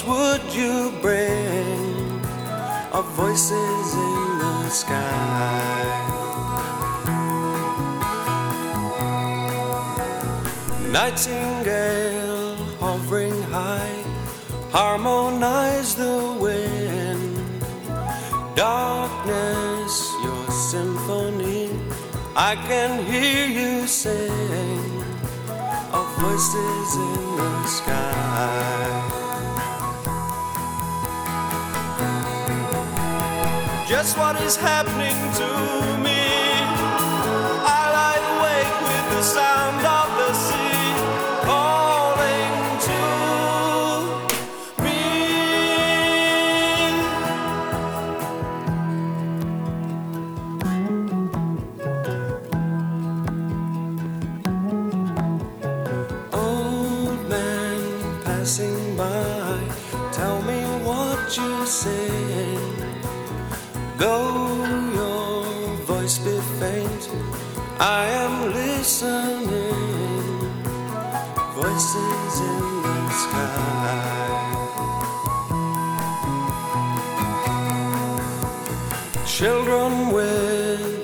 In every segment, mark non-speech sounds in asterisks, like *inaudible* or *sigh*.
what would you bring? Of voices in the sky. Nightingale hovering high, harmonize the wind. Darkness, your symphony, I can hear you sing. Of voices in the sky. Just what is happening to me?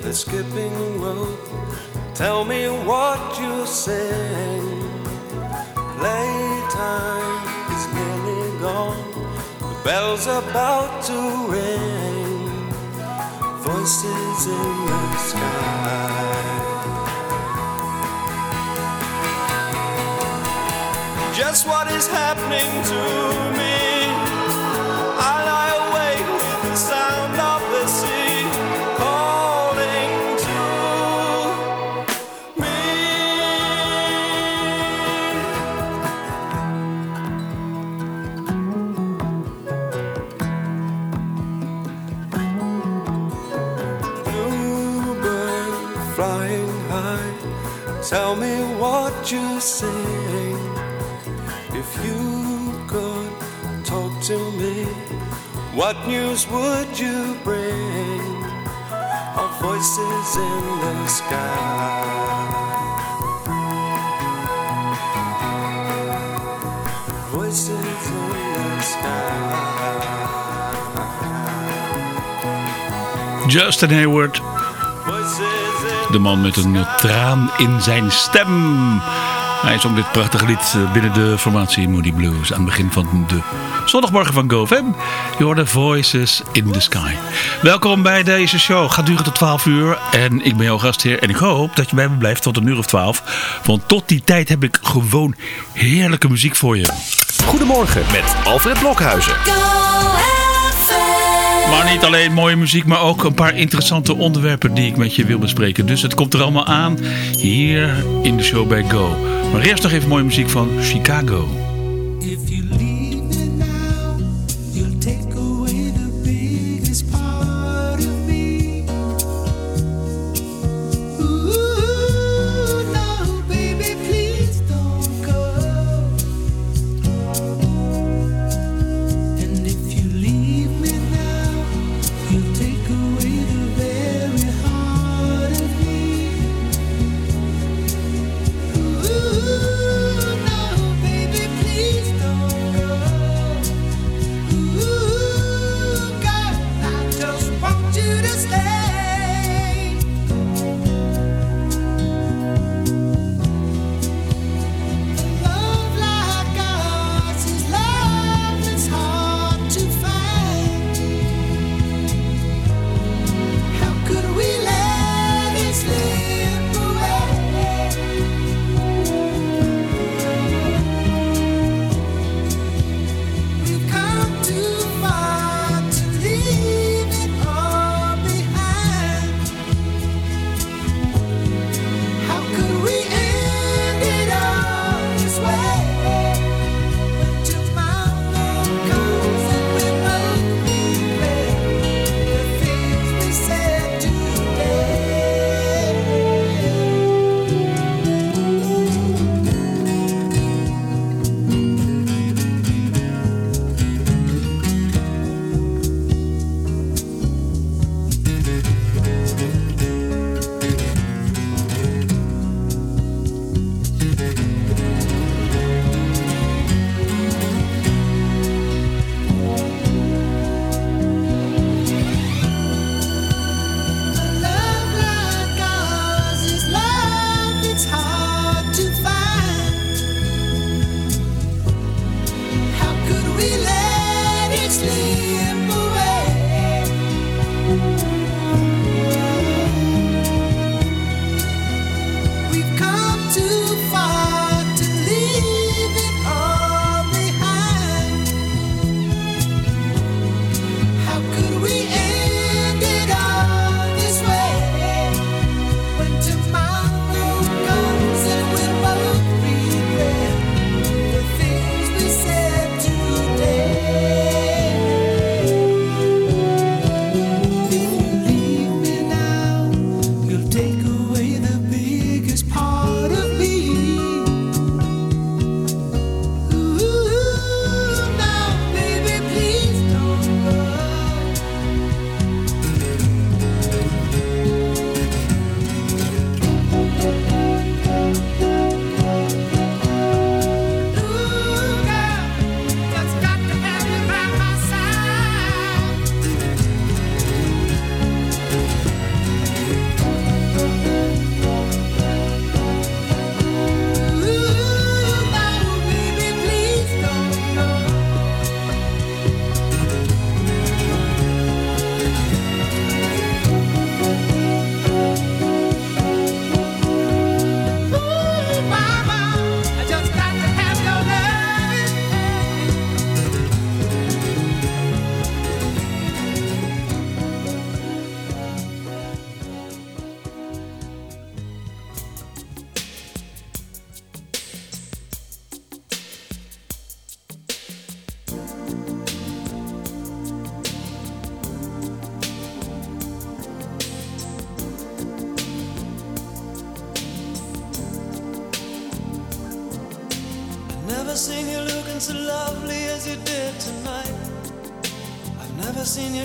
With the skipping rope, tell me what you sing. Playtime is nearly gone, the bell's about to ring. Voices in the sky. Just what is happening to me? You sing. If you could talk to me, what news would you bring? Of voices in the sky. Voices in the sky. Justin Hayward, de man met een traan in zijn stem. Hij zong dit prachtige lied eh, binnen de formatie Moody Blues aan het begin van de zondagmorgen van GoFam. Je hoorde Voices in the Sky. Welkom bij deze show. Gaat duren tot 12 uur en ik ben jouw gastheer. En ik hoop dat je bij me blijft tot een uur of 12. Want tot die tijd heb ik gewoon heerlijke muziek voor je. Goedemorgen met Alfred Blokhuizen. Maar niet alleen mooie muziek, maar ook een paar interessante onderwerpen die ik met je wil bespreken. Dus het komt er allemaal aan hier in de show bij Go. Maar eerst nog even mooie muziek van Chicago.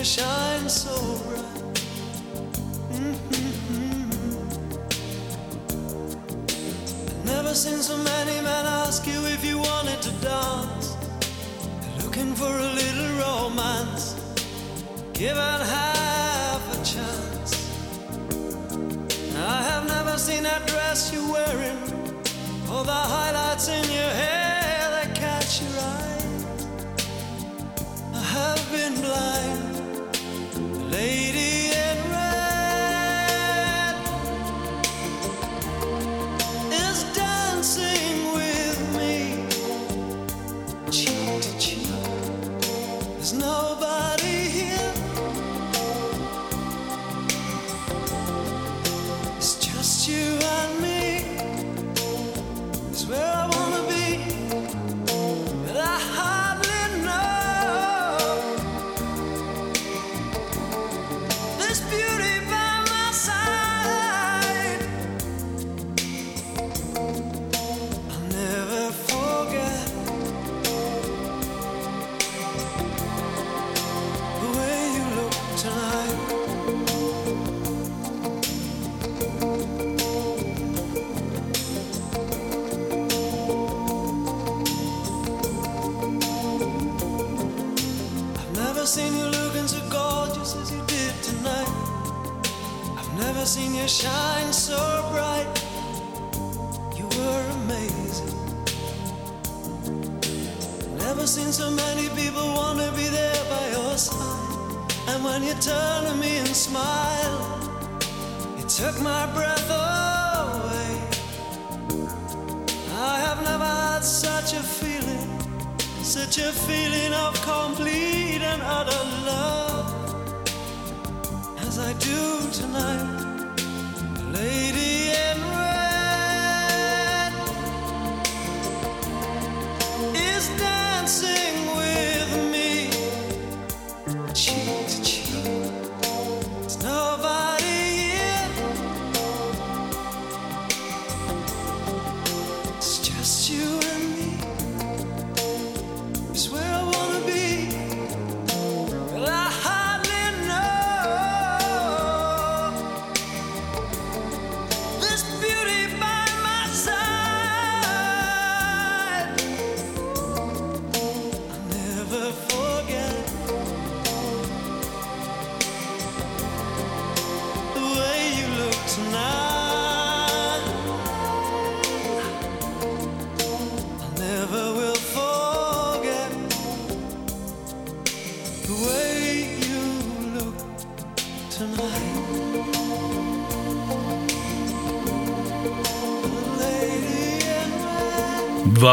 Shine so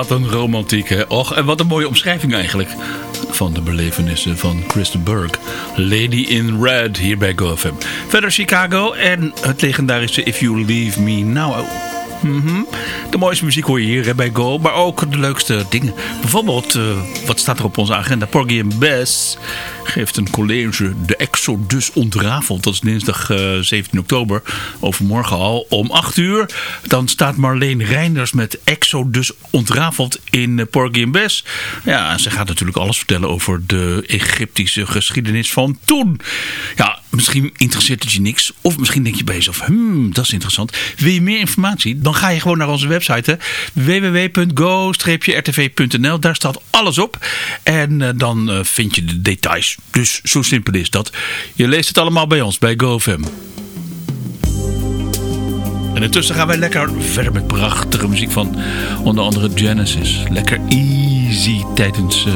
Wat een romantiek, hè? Och, en wat een mooie omschrijving eigenlijk van de belevenissen van Kristen Burke. Lady in Red, hier bij GoFM. Verder Chicago en het legendarische If You Leave Me Now. Mhm. De mooiste muziek hoor je hier bij Go, maar ook de leukste dingen. Bijvoorbeeld, eh, wat staat er op onze agenda? Porgy en Bess geeft een college De Exodus ontrafeld. Dat is dinsdag eh, 17 oktober, overmorgen al, om 8 uur. Dan staat Marleen Reinders met Exodus ontrafeld in eh, Porgy en Bess. Ja, ze gaat natuurlijk alles vertellen over de Egyptische geschiedenis van toen. Ja, misschien interesseert het je niks. Of misschien denk je bij jezelf, hmm, dat is interessant. Wil je meer informatie? Dan ga je gewoon naar onze website. www.go-rtv.nl Daar staat alles op. En eh, dan eh, vind je de details. Dus zo simpel is dat. Je leest het allemaal bij ons, bij GoFam. En intussen gaan wij lekker verder met prachtige muziek van onder andere Genesis. Lekker easy tijdens eh,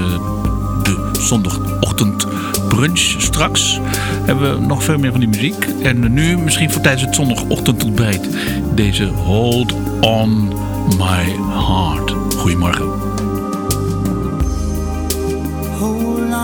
de zondagochtend brunch. Straks hebben we nog veel meer van die muziek. En nu misschien voor tijdens het zondagochtend Deze Hold On My Heart. Goedemorgen.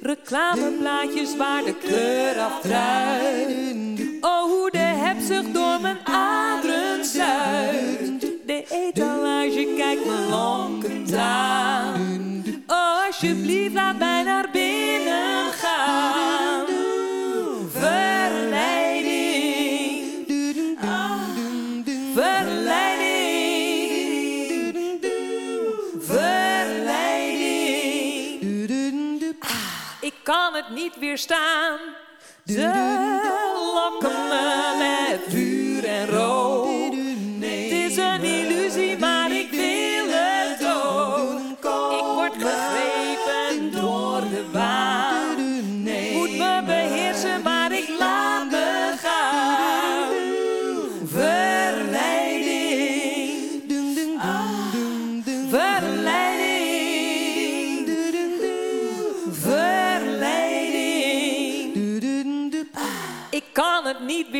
Reclameplaatjes waar de kleur afdruipt. Oh, hoe de hebzucht door mijn aderen zuigt. De etalage kijkt me lonkend aan. Oh, alsjeblieft, laat mij naar binnen gaan. Het niet weerstaan. Ze lokken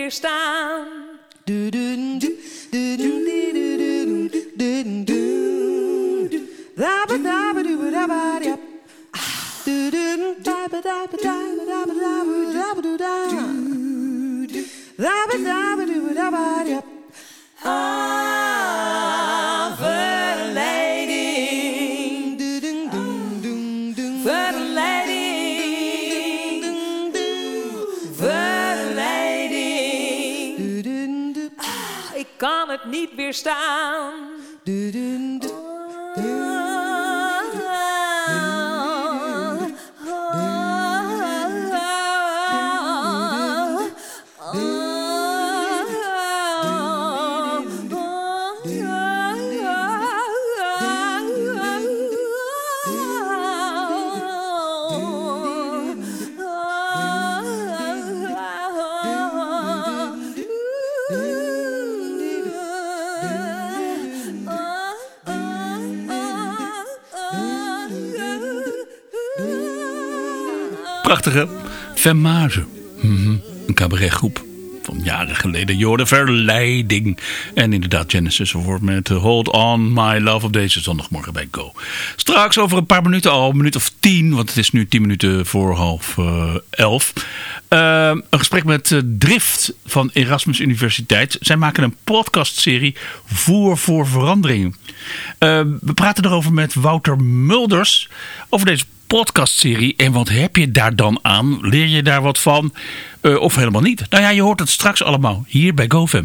het het Prachtige Femmage. Mhm, Een cabaretgroep van jaren geleden. Je hoorde Verleiding. En inderdaad Genesis voor met Hold On My Love op deze zondagmorgen bij Go. Straks over een paar minuten al, een minuut of tien. Want het is nu tien minuten voor half eh, elf. Eh, een gesprek met eh, Drift van Erasmus Universiteit. Zij maken een podcastserie Voer voor Verandering. We praten erover met Wouter Mulders over deze podcastserie. En wat heb je daar dan aan? Leer je daar wat van? Eh, of helemaal niet? Nou ja, je hoort het straks allemaal hier bij GoFam.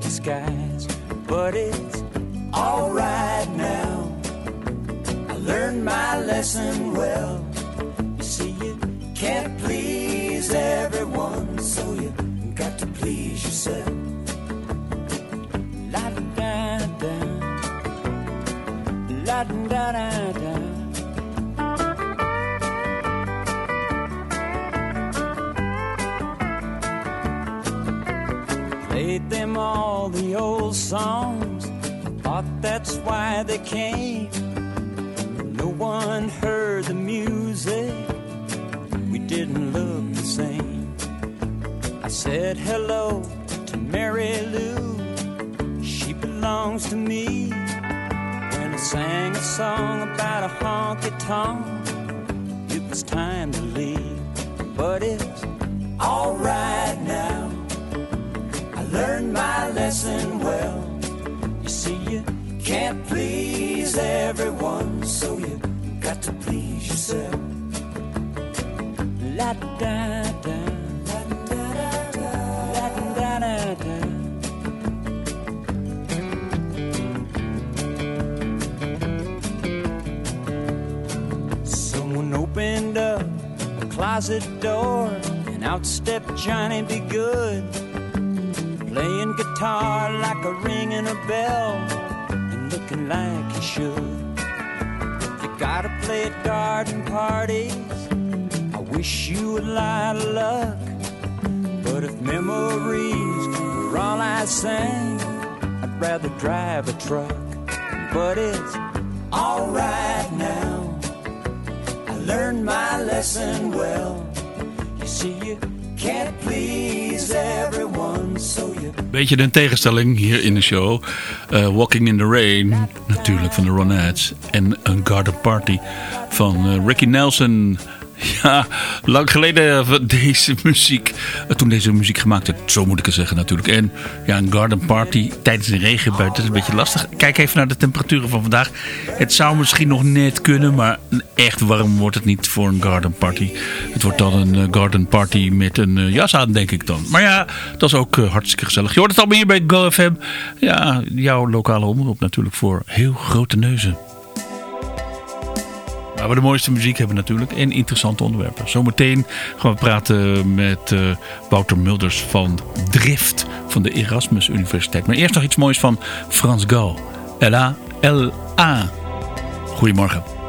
Disguise. But it's alright now. I learned my lesson well. You see, you can't please everyone, so you got to please yourself. La da da da, la da da da. Them all the old songs. Thought that's why they came. No one heard the music. We didn't look the same. I said hello to Mary Lou. She belongs to me. When I sang a song about a honky tonk, it was time to leave. But it's alright learned my lesson well. You see, you can't please everyone, so you got to please yourself. La da da. Someone opened up a closet door, and out stepped Johnny Be Good playing guitar like a ring ringing a bell and looking like you should. You gotta play at garden parties. I wish you a lot of luck. But if memories were all I sang, I'd rather drive a truck. But it's alright now. I learned my lesson well. You see, you Beetje een tegenstelling hier in de show. Eh, Walking in the Rain, natuurlijk van de Ronettes. En een Garden Party van eh, Ricky Nelson. *laughs* Ja, lang geleden eh, deze muziek. eh, Toen deze muziek gemaakt werd, zo moet ik het zeggen natuurlijk. En ja, een garden party tijdens een regenbui, dat is een beetje lastig. Kijk even naar de temperaturen van vandaag. Het zou misschien nog net kunnen, maar echt warm wordt het niet voor een garden party. Het wordt dan een eh, garden party met een jas aan, denk ik dan. Maar ja, dat is ook hartstikke gezellig. Je hoort het allemaal hier bij GoFM. Ja, jouw lokale omroep natuurlijk voor heel grote neuzen. Waar we de mooiste muziek hebben natuurlijk. En interessante onderwerpen. Zometeen gaan we praten met eh, Wouter Mulders van Drift. Van de Erasmus Universiteit. Maar eerst nog iets moois van Frans Gal. L.A. L.A. Goedemorgen.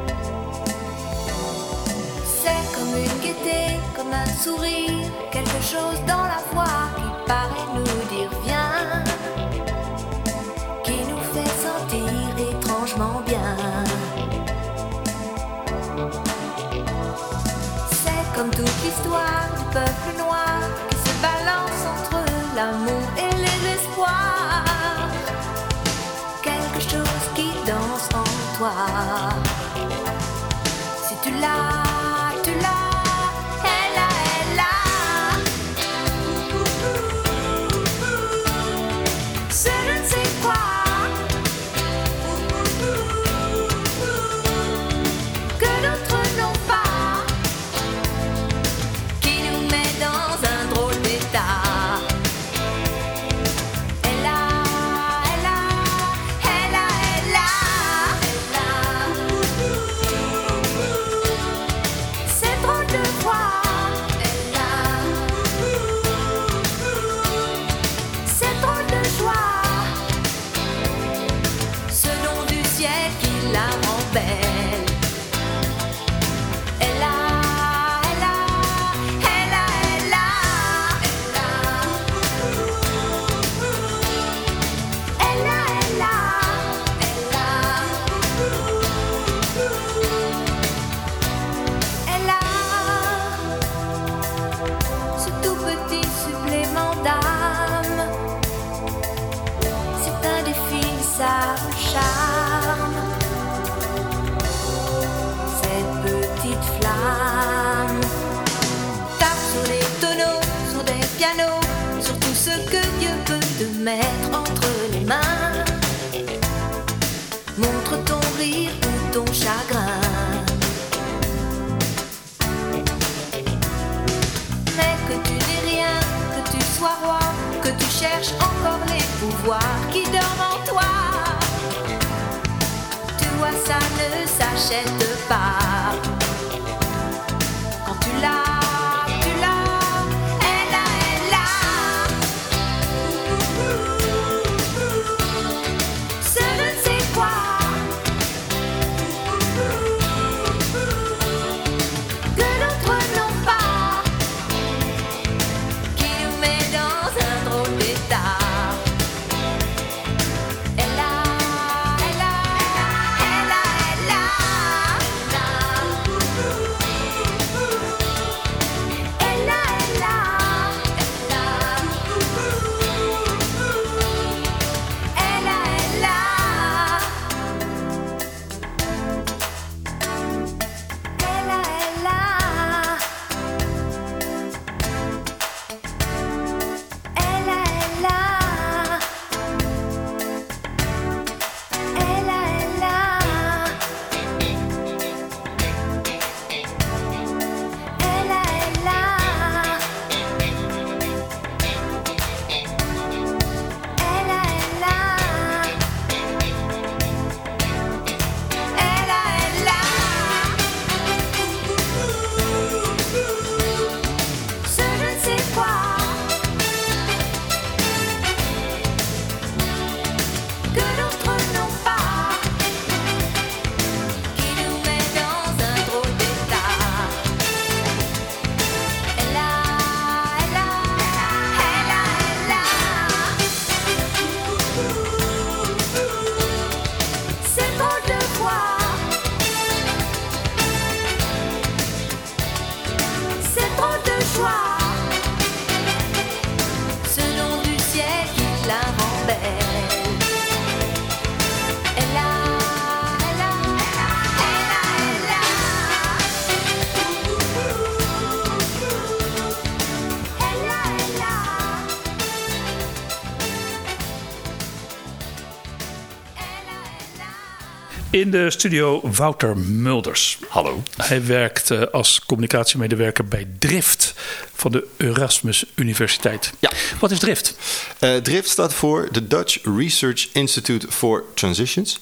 In de studio Wouter Mulders. Hallo. Hij werkt eh, als communicatiemedewerker bij Drift van de Erasmus Universiteit. Ja. Wat is Drift? Eh, DRIFT staat voor de Dutch Research Institute for Transitions.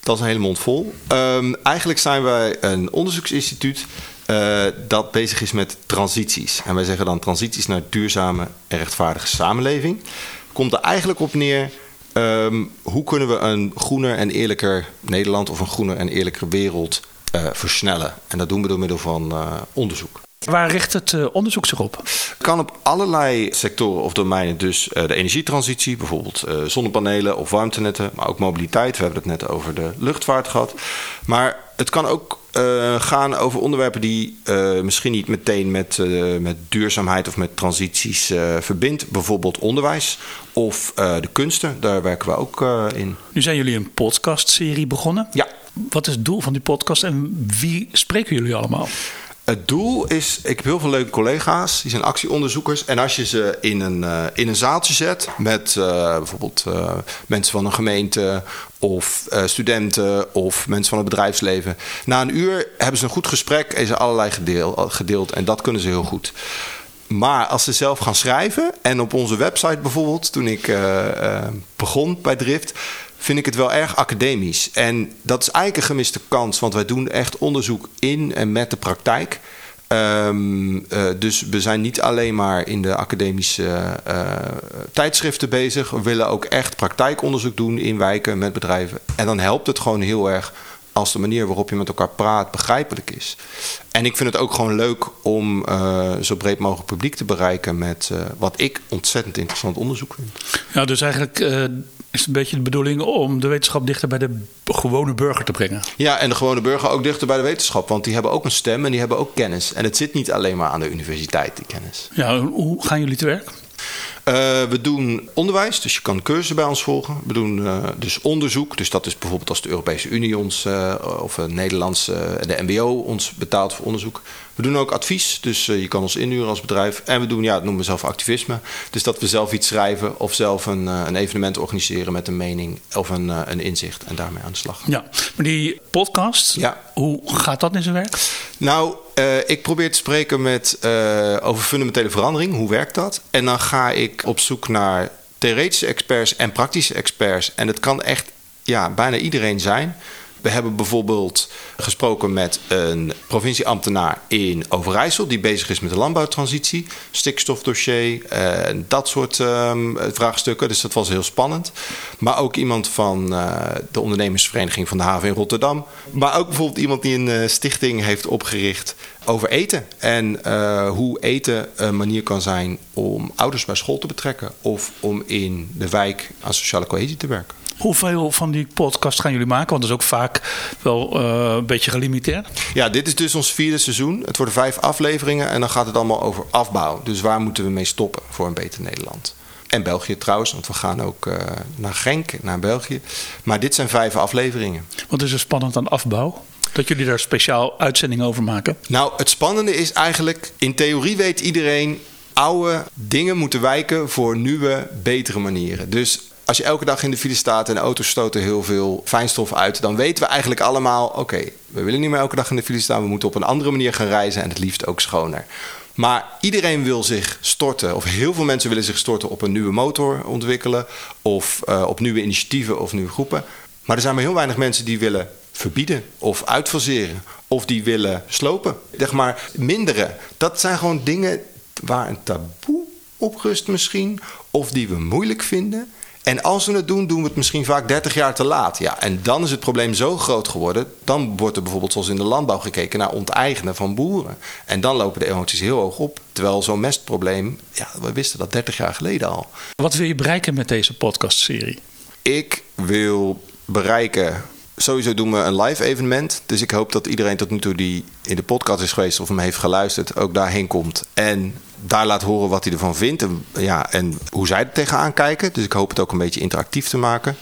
Dat is een hele mond vol. Ehm, eigenlijk zijn wij een onderzoeksinstituut eh, dat bezig is met transities. En wij zeggen dan transities naar duurzame en rechtvaardige samenleving. Komt er eigenlijk op neer. Ehm, hoe kunnen we een groener en eerlijker Nederland of een groener en eerlijker wereld eh, versnellen? En dat doen we door middel van eh, onderzoek. Waar richt het eh, onderzoek zich op? kan op allerlei sectoren of domeinen. Dus de energietransitie, bijvoorbeeld zonnepanelen of warmtenetten, maar ook mobiliteit. We hebben het net over de luchtvaart gehad. Maar het kan ook eh, gaan over onderwerpen die eh, misschien niet meteen met, eh, met duurzaamheid of met transities verbindt. Bijvoorbeeld onderwijs of de kunsten. Daar werken we ook in. Nu zijn jullie een podcastserie begonnen. Ja. Wat is het doel van die podcast en wie spreken jullie allemaal? Het doel is, ik heb heel veel leuke collega's, die zijn actieonderzoekers. En als je ze in een, in een zaaltje zet met bijvoorbeeld mensen van een gemeente of eh, studenten of mensen van het bedrijfsleven. Na een uur hebben ze een goed gesprek en ze allerlei gedeel, gedeeld en dat kunnen ze heel goed. Maar als ze zelf gaan schrijven, en op onze website bijvoorbeeld, toen ik eh, eh, begon bij Drift, vind ik het wel erg academisch. En dat is eigenlijk een gemiste kans, want wij doen echt onderzoek in en met de praktijk. Ehm, eh, dus we zijn niet alleen maar in de academische eh, tijdschriften bezig. We willen ook echt praktijkonderzoek doen in wijken met bedrijven. En dan helpt het gewoon heel erg als de manier waarop je met elkaar praat begrijpelijk is. En ik vind het ook gewoon leuk om eh, zo breed mogelijk publiek te bereiken met wat ik ontzettend interessant onderzoek vind. Ja, dus eigenlijk is een beetje de bedoeling om de wetenschap dichter bij de gewone burger te brengen. Ja, en de gewone burger ook dichter bij de wetenschap, want die hebben ook een stem en die hebben ook kennis. En het zit niet alleen maar aan de universiteit, die kennis. Ja, hoe gaan jullie te werk? Eh, we doen onderwijs, dus je kan cursussen bij ons volgen. We doen eh, dus onderzoek, dus dat is bijvoorbeeld als de Europese Unie ons eh, of Nederlands, de MBO ons betaalt voor onderzoek. We doen ook advies, dus je kan ons inhuren als bedrijf. En we doen, ja, dat noemen we zelf activisme. Dus dat we zelf iets schrijven of zelf een, een evenement organiseren met een mening of een, een inzicht en daarmee aan de slag. Ja, maar die podcast, Ja. hoe gaat dat in zijn werk? Nou, eh, ik probeer te spreken met, eh, over fundamentele verandering. Hoe werkt dat? En dan ga ik op zoek naar theoretische experts en praktische experts. En het kan echt ja, bijna iedereen zijn. We hebben bijvoorbeeld gesproken met een provincieambtenaar in Overijssel... die bezig is met de landbouwtransitie, stikstofdossier... eh, dat soort ehm, vraagstukken. Dus dat was heel spannend. Maar ook iemand van eh, de ondernemersvereniging van de haven in Rotterdam. Maar ook bijvoorbeeld iemand die een eh, stichting heeft opgericht over eten. En hoe eten een manier kan zijn om ouders bij school te betrekken... of om in de wijk aan sociale cohesie te werken. Hoeveel van die podcast gaan jullie maken? Want dat is ook vaak wel eh, een beetje gelimiteerd. Ja, dit is dus ons vierde seizoen. Het worden vijf afleveringen en dan gaat het allemaal over afbouw. Dus waar moeten we mee stoppen voor een beter Nederland? En België trouwens, want we gaan ook eh, naar Genk, naar België. Maar dit zijn vijf afleveringen. Wat is er spannend aan afbouw? Dat jullie daar speciaal uitzendingen over maken? Nou, het spannende is eigenlijk, in theorie weet iedereen... oude dingen moeten wijken voor nieuwe, betere manieren. Dus als je elke dag in de file staat en auto's stoten heel veel fijnstof uit... dan weten we eigenlijk allemaal, oké, we willen niet meer elke dag in de file staan... we moeten op een andere manier gaan reizen en het liefst ook schoner. Maar iedereen wil zich storten, of heel veel mensen willen zich storten... op een nieuwe motor ontwikkelen, of eh, op nieuwe initiatieven of nieuwe groepen. Maar er zijn maar heel weinig mensen die willen verbieden of uitfaseren of die willen slopen. Zeg maar minderen. Dat zijn gewoon dingen waar een taboe op rust misschien of die we moeilijk vinden. En als we het doen, doen we het misschien vaak 30 jaar te laat. Ja, en dan is het probleem zo groot geworden. Dan wordt er bijvoorbeeld zoals in de landbouw gekeken naar onteigenen van boeren. En dan lopen de emoties heel hoog op. Terwijl zo'n mestprobleem, ja, we wisten dat 30 jaar geleden al. Wat wil je bereiken met deze podcastserie? Ik wil bereiken. Sowieso doen we een live evenement. Dus ik hoop dat iedereen tot nu toe die in de podcast is geweest of hem heeft geluisterd, ook daarheen komt. En daar laat horen wat hij ervan vindt. En, ja, en hoe zij er tegenaan kijken. Dus ik hoop het ook een beetje interactief te maken.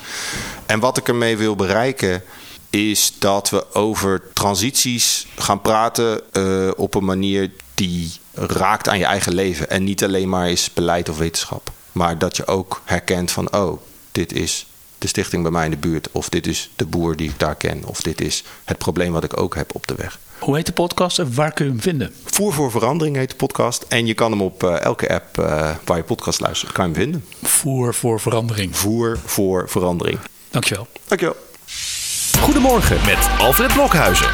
En wat ik ermee wil bereiken. Is dat we over transities gaan praten eh, op een manier die raakt aan je eigen leven. En niet alleen maar is beleid of wetenschap. Maar dat je ook herkent van, oh, dit is de stichting bij mij in de buurt. Of dit is de boer die ik daar ken. Of dit is het probleem wat ik ook heb op de weg. Hoe heet de podcast en waar kun je hem vinden? Voer voor verandering heet de podcast. En je kan hem op eh, elke app eh, waar je podcast luistert, kan je hem vinden. Voer voor verandering. Voer voor verandering. Dankjewel. Dankjewel. Goedemorgen met Alfred Blokhuizen.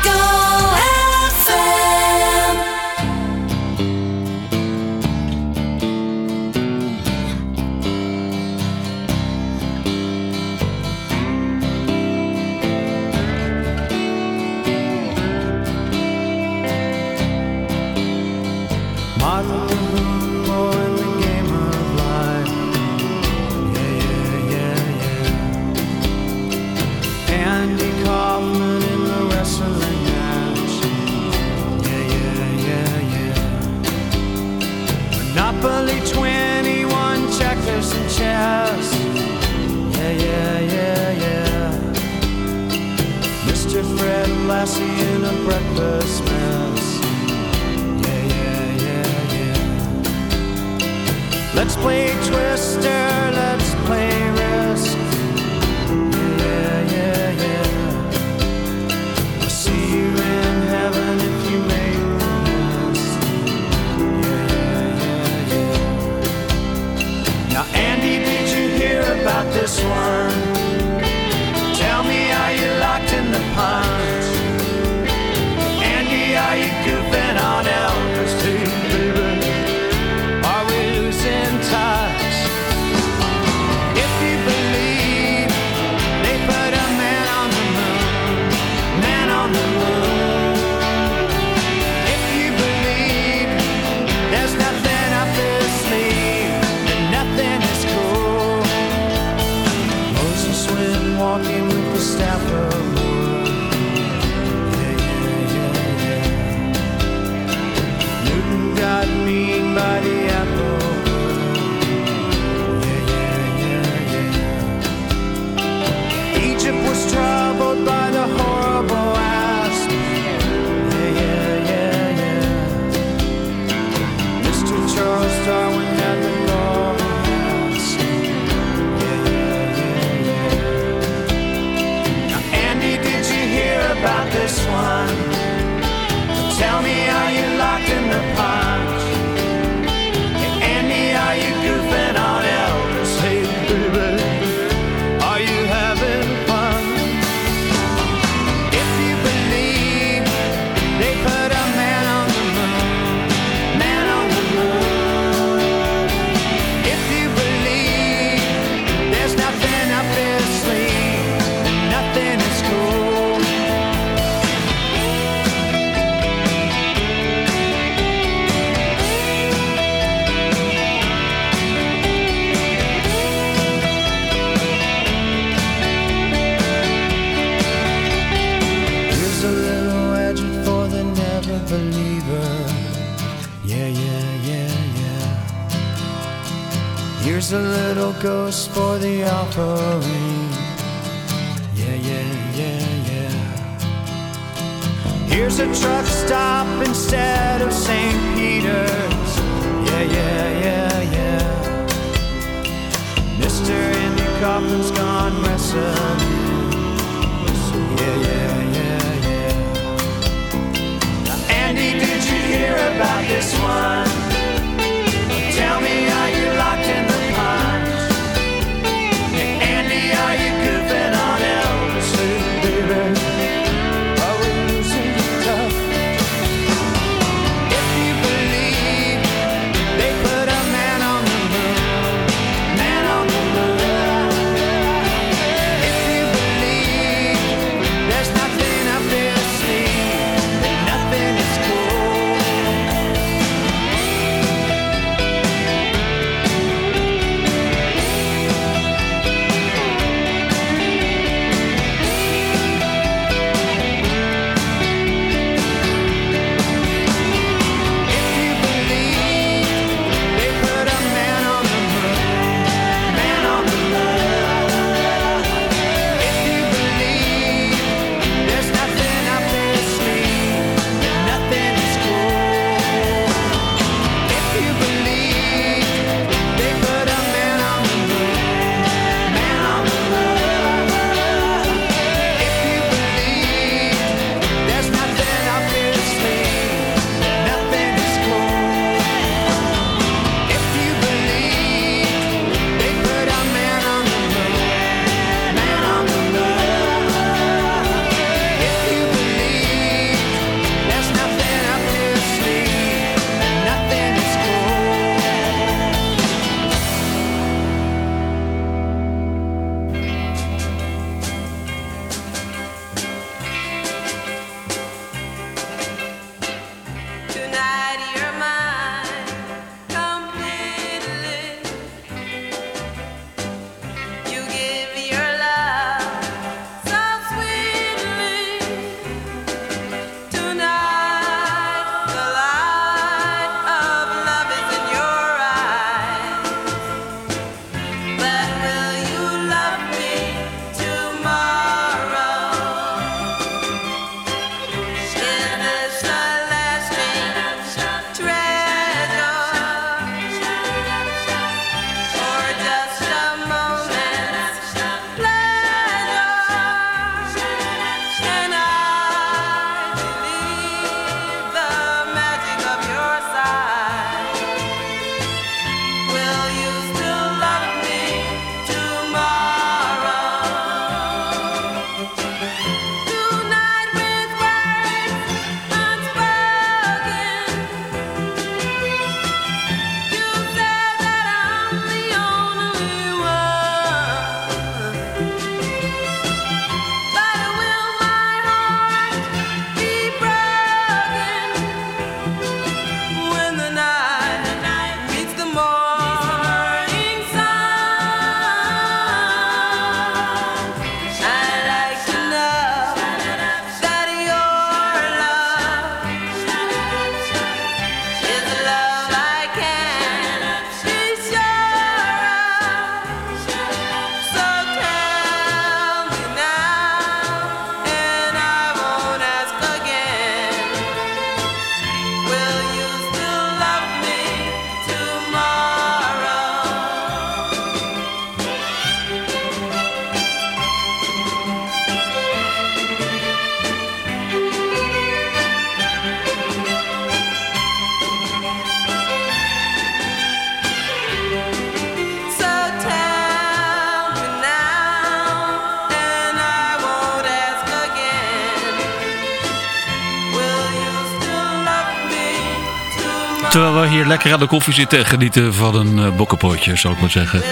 Terwijl we hier lekker aan de koffie zitten en genieten van een uh, bokkenpootje, zou ik maar zeggen.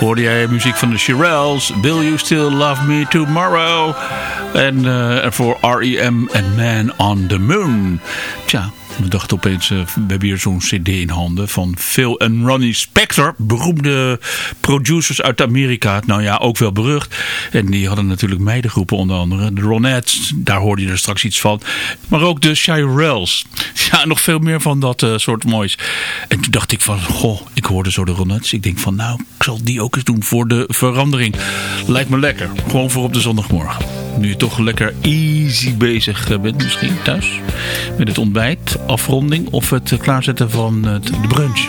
Hoorde jij muziek van de Shirelles, Will You Still Love Me Tomorrow? En eh, voor R.E.M. en Man on the Moon. Tja, we dachten opeens, eh, we hebben hier zo'n cd in handen van Phil en Ronnie Spector. Beroemde producers uit Amerika. Nou ja, ook wel berucht. En die hadden natuurlijk meidengroepen onder andere. De Ronettes, daar hoorde je er straks iets van. Maar ook de Shirelles. Ja, nog veel meer van dat eh, soort moois. En toen dacht ik van, goh, ik hoorde zo de Ronettes. Ik denk van, nou, ik zal die ook eens doen voor de verandering. Lijkt me lekker. Gewoon voor op de zondagmorgen. Nu je toch lekker easy bezig eh, bent misschien thuis. Met het ontbijt afronding of het klaarzetten van de brunch.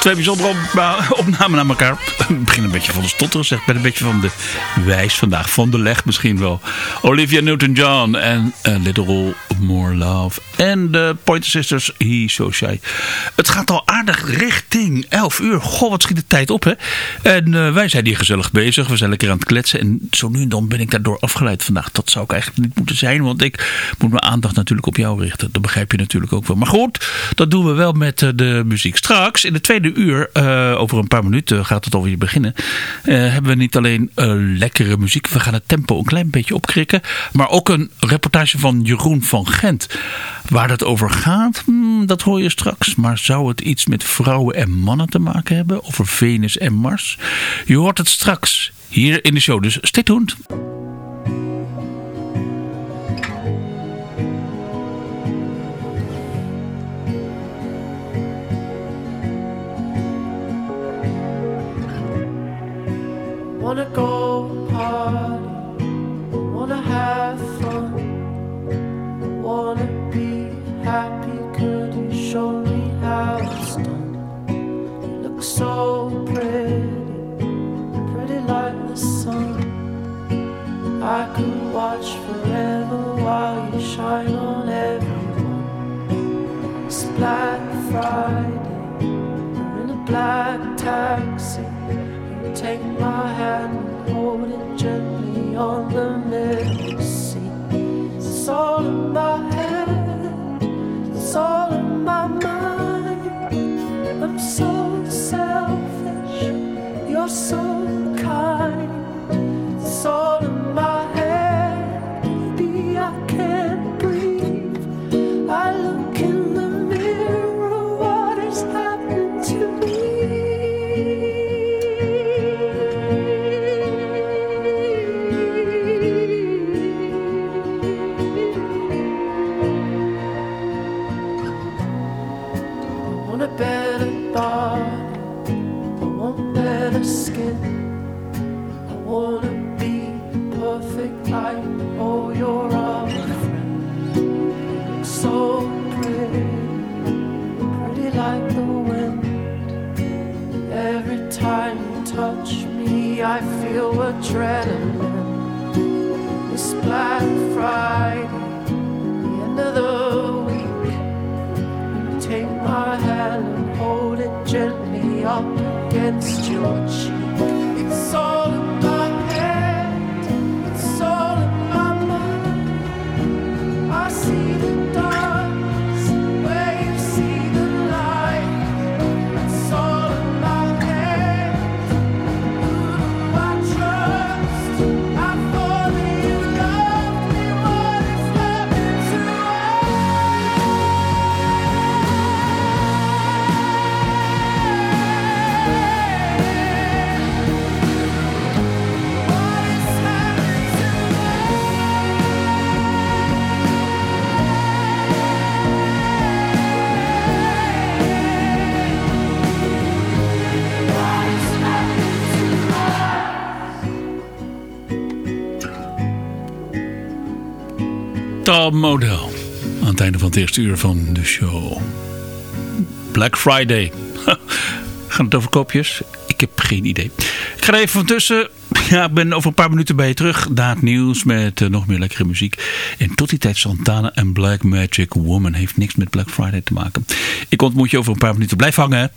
Twee bijzondere opna- opnamen naar elkaar. *laughs* Ik begin een beetje van de stotteren, zeg. Ik ben een beetje van de wijs vandaag. Van de leg misschien wel. Olivia Newton-John en A Little More Love. En de Pointer Sisters, He So Shy. Het gaat al aardig richting 11 uur. Goh, wat schiet de tijd op, hè? En eh, wij zijn hier gezellig bezig. We zijn lekker aan het kletsen. En zo nu en dan ben ik daardoor afgeleid vandaag. Dat zou ik eigenlijk niet moeten zijn. Want ik moet mijn aandacht natuurlijk op jou richten. Dat begrijp je natuurlijk ook wel. Maar goed, dat doen we wel met eh, de muziek. Straks, in de tweede uur, eh, over een paar minuten gaat het alweer beginnen. hebben we niet alleen lekkere muziek. We gaan het tempo een klein beetje opkrikken. Maar ook een reportage van Jeroen van Gent. Waar dat over gaat, hmm, dat hoor je straks. Maar zou het iets met vrouwen en mannen te maken hebben? Over Venus en Mars? Je hoort het straks hier in de show. Dus stay tuned. Wanna wanna be happy. Could you show me how it's done? You look so pretty, pretty like the sun. I could watch forever while you shine on everyone. It's Black Friday, you're in a black taxi. You take my hand and hold it gently on the seat. It's all in my head, it's all in my mind. I'm so selfish, you're so Model. Aan het einde van het eerste uur van de show. Black Friday. *laughs* Gaan het over kopjes? Ik heb geen idee. Ik ga even van tussen. Ja, ik ben over een paar minuten bij je terug. Het nieuws met eh, nog meer lekkere muziek. En tot die tijd Santana en Black Magic Woman. Heeft niks met Black Friday te maken. Ik ontmoet je over een paar minuten. Blijf hangen.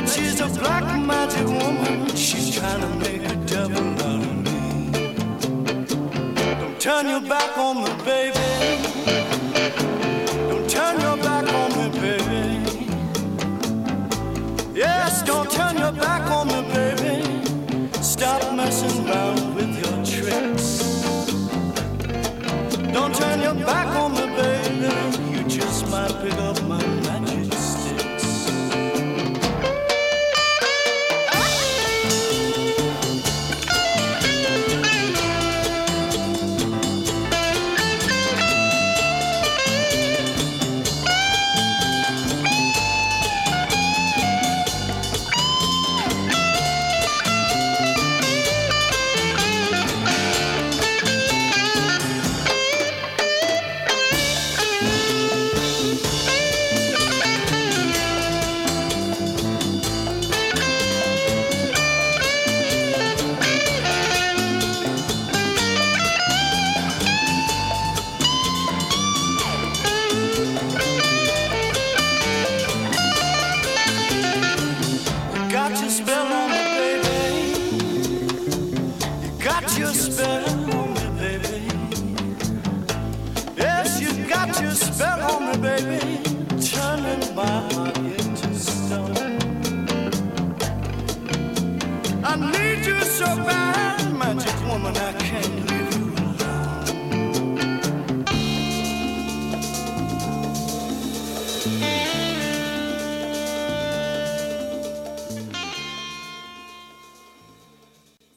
But she's a black magic woman. She's trying to make a devil out of me. Don't turn your back on the baby.